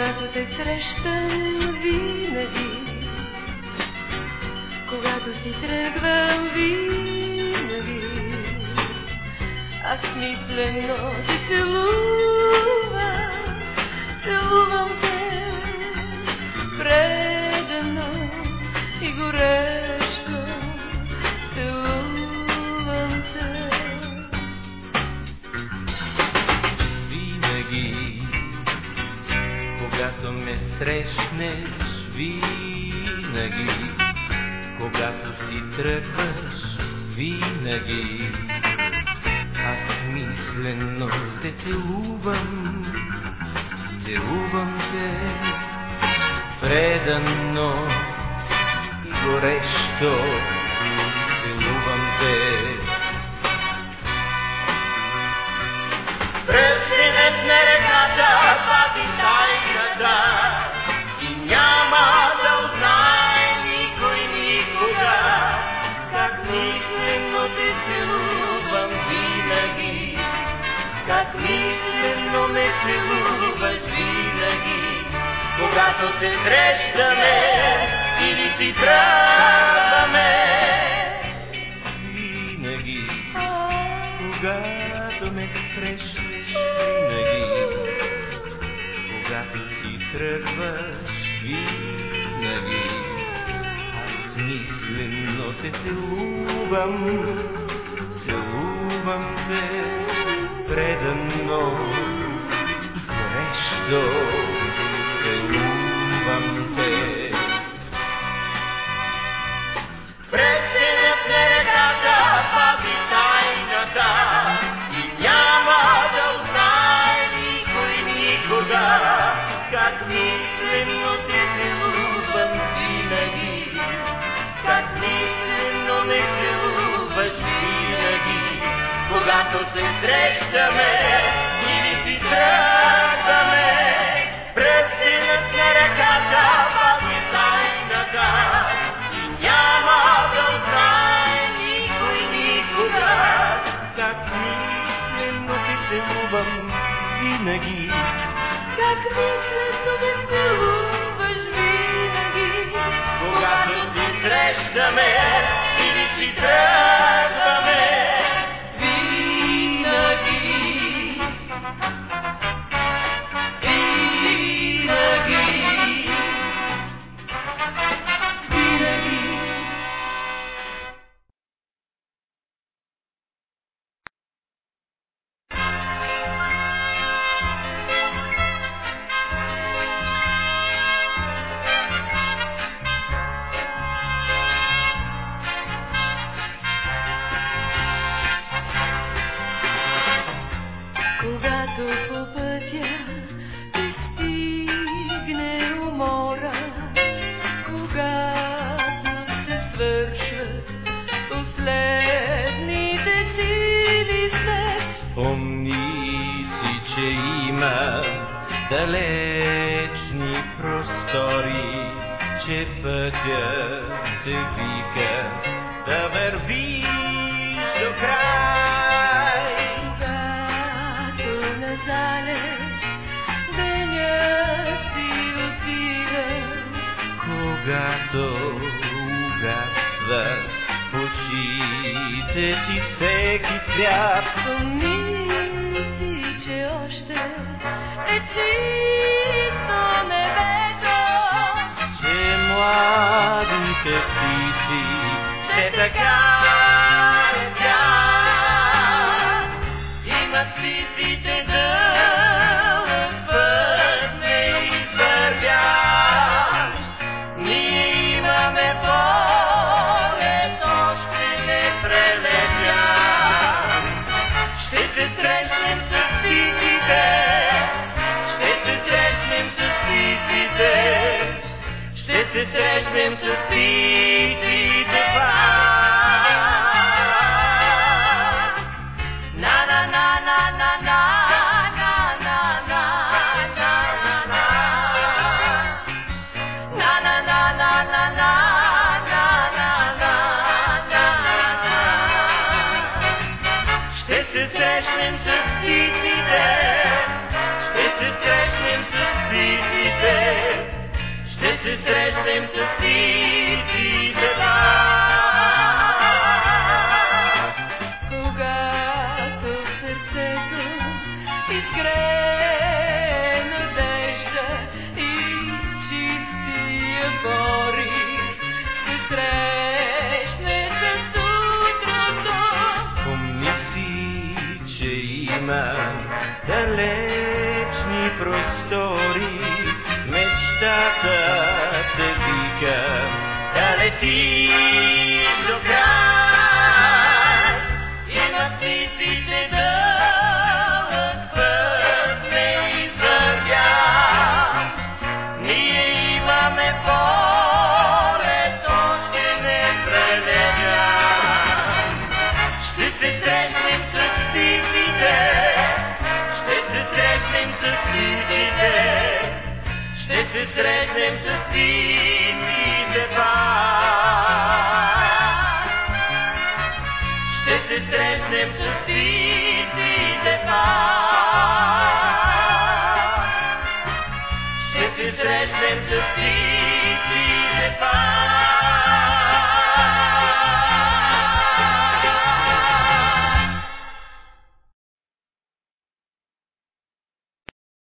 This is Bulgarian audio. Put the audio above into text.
когато те срещам винаги, когато си тръгвам винаги, аз мислено ти целувам, целувам те предано и горещо винаги, когато си тръгваш, винаги, аз мислено те целувам, целувам те предано и горещо, как мислено ме целуваш винаги, когато се срещаме или си тръгваме. Винаги когато ме срещнеш винаги, когато си тръгваш винаги, аз мислено те целувам, целувам те предан мной. Когато се срещаме или си тръгваме. Пръстенът на ръката пази тайната и няма да узнае никой никога как мислено те целувам винаги. Как мислено ме целуваш че пътя се вика да вървиш до край. когато на залез денят си отига, Когато угасват очите ти всеки цвят, Помни ice cream to feed, feed the pride. Na na na na na na. This is Ashland them to see Когато и чистия Борис се срещне с си, има далечни простори. срещнем с сини дева. Ще се срещнем с сини дева. Ще се срещнем с сини дева.